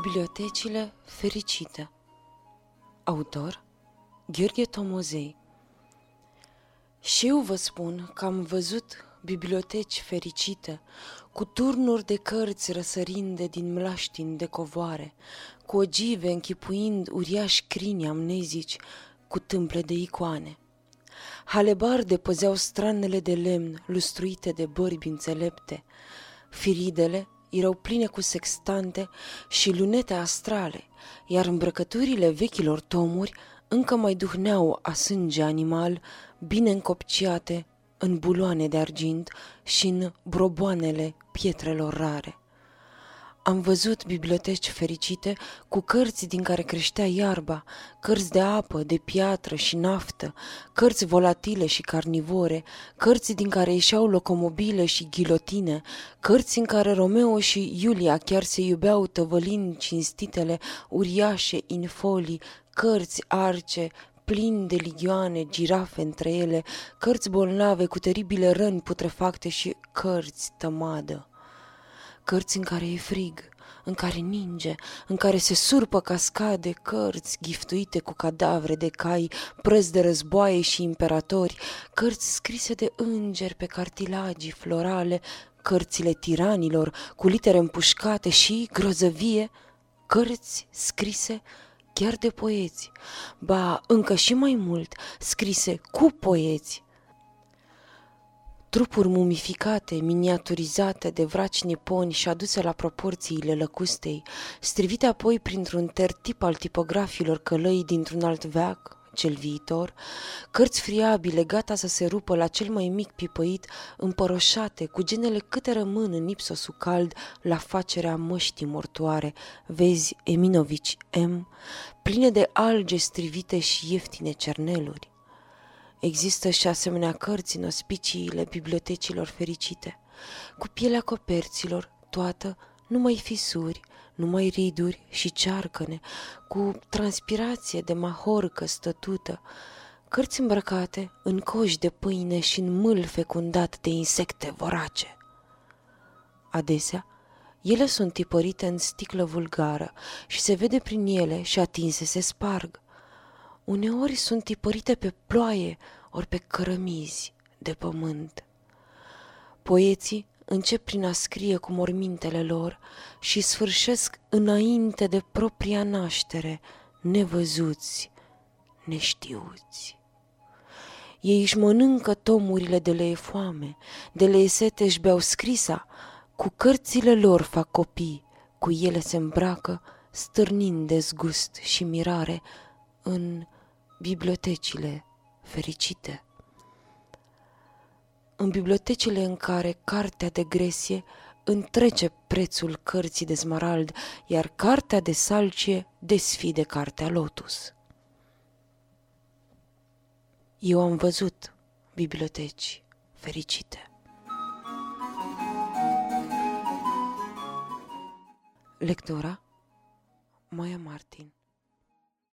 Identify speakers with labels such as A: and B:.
A: Bibliotecile fericite. Autor Gheorghe Tomozei. Și eu vă spun că am văzut biblioteci fericite, cu turnuri de cărți răsărinde din mlaștini de covoare, cu ogive închipuind uriași crini amnezici, cu tâmple de icoane. Halebarde păzeau stranele de lemn lustruite de bărbi înțelepte, firidele erau pline cu sextante și lunete astrale, iar îmbrăcăturile vechilor tomuri încă mai duhneau a sânge animal, bine încopciate în buloane de argint și în broboanele pietrelor rare. Am văzut biblioteci fericite cu cărți din care creștea iarba, cărți de apă, de piatră și naftă, cărți volatile și carnivore, cărți din care ieșeau locomobile și ghilotine, cărți în care Romeo și Iulia chiar se iubeau tăvălind cinstitele uriașe in folii, cărți arce, plin de ligioane, girafe între ele, cărți bolnave cu teribile răni putrefacte și cărți tămadă cărți în care e frig, în care ninge, în care se surpă cascade, cărți giftuite cu cadavre de cai, prăzi de războaie și imperatori, cărți scrise de îngeri pe cartilagii florale, cărțile tiranilor cu litere împușcate și, grozăvie, cărți scrise chiar de poeți, ba încă și mai mult, scrise cu poeți, Trupuri mumificate, miniaturizate de vraci niponi și aduse la proporțiile lăcustei, strivite apoi printr-un tertip al tipografilor călăi dintr-un alt veac, cel viitor, cărți friabile gata să se rupă la cel mai mic pipăit, împăroșate, cu genele câte rămân în ipsosul cald la facerea măștii mortoare, vezi Eminovici M, pline de alge strivite și ieftine cerneluri. Există și asemenea cărți în ospiciile bibliotecilor fericite, cu pielea coperților, toată, numai fisuri, numai riduri și cearcăne, cu transpirație de mahorcă stătută, cărți îmbrăcate în coși de pâine și în mâl fecundat de insecte vorace. Adesea, ele sunt tipărite în sticlă vulgară și se vede prin ele și atinse se sparg. Uneori sunt tipărite pe ploaie, ori pe cărămizi de pământ. Poeții încep prin a scrie cu mormintele lor și sfârșesc înainte de propria naștere, nevăzuți, neștiuți. Ei își mănâncă tomurile de le e foame, de le e sete își beau scrisa, cu cărțile lor fac copii, cu ele se îmbracă, stârnind dezgust și mirare în bibliotecile fericite. În bibliotecile în care cartea de gresie întrece prețul cărții de smarald, iar cartea de salcie desfide cartea lotus. Eu am văzut biblioteci fericite. Lectura Maia Martin